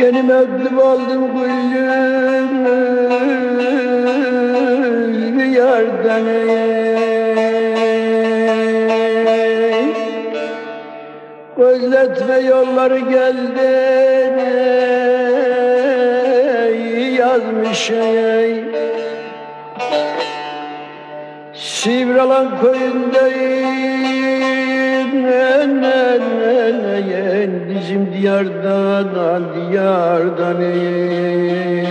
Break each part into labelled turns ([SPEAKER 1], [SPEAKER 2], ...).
[SPEAKER 1] Yeni mektup aldım gülüm yardan. Gözletme yolları geldi yazmış ey. Sivralan köyündeyim bizim diyardan diyardan ey.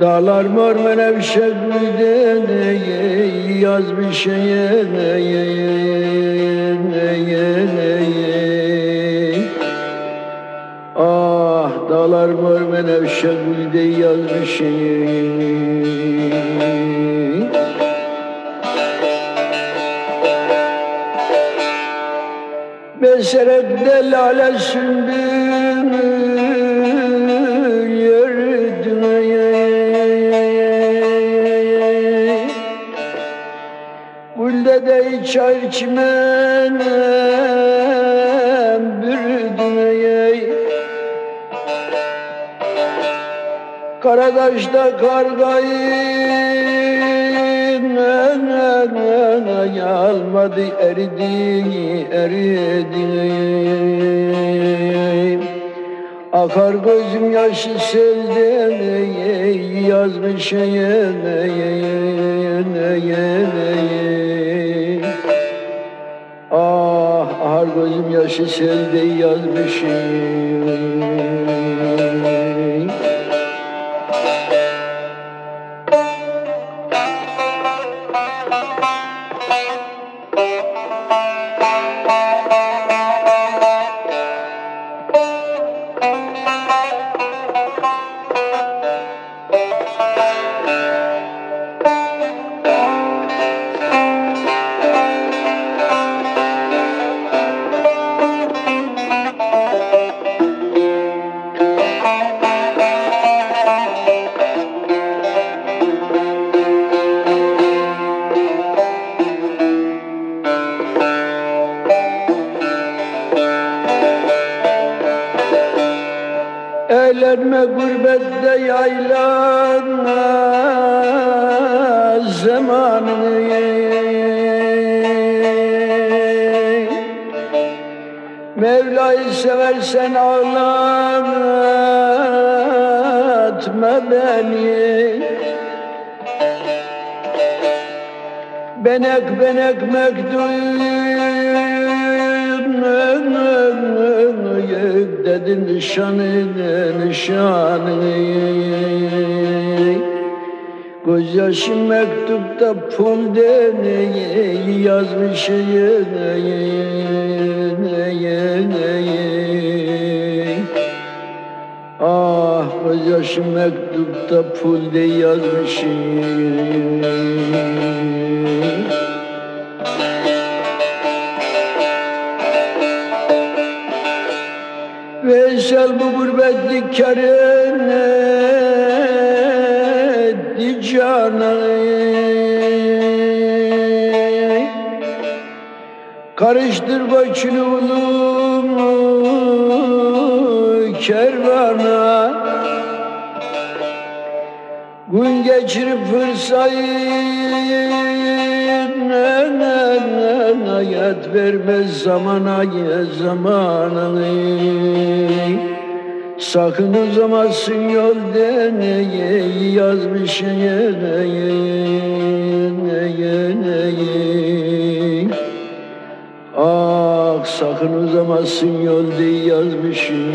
[SPEAKER 1] Dağlar mor menevşe gülden ey yazmış ey ey ey. Ey ey Ah dağlar mor menevşe gülde yazmış ey Meserekte lale sümbül yürüdüm Gülde de çay çimenem bürüdüm Karadaş'ta kargayı ne ne ne ne almadı eridi eridi Akar gözüm yaşı selden yazmış ey, ey, ey. Ah ahar gözüm yaşı selde yazmış ey. Eğlenme gurbette yaylana zamanını Mevla'yı seversen ağlatma beni. Benek benek mektup dedin nişanı nişanı Göz yaşım mektupta pul deneyi yazmış Ah göz yaşım mektupta pul de yazmış Veysel bu gurbetlik karine etti canı Karıştır başını ulumu kervana. Gün geçirip fırsayı ne ne ne hayat vermez zamana ya zamanı Sakın uzamasın yol deneye yazmış yeneye Ah sakın uzamasın yol diye yazmışım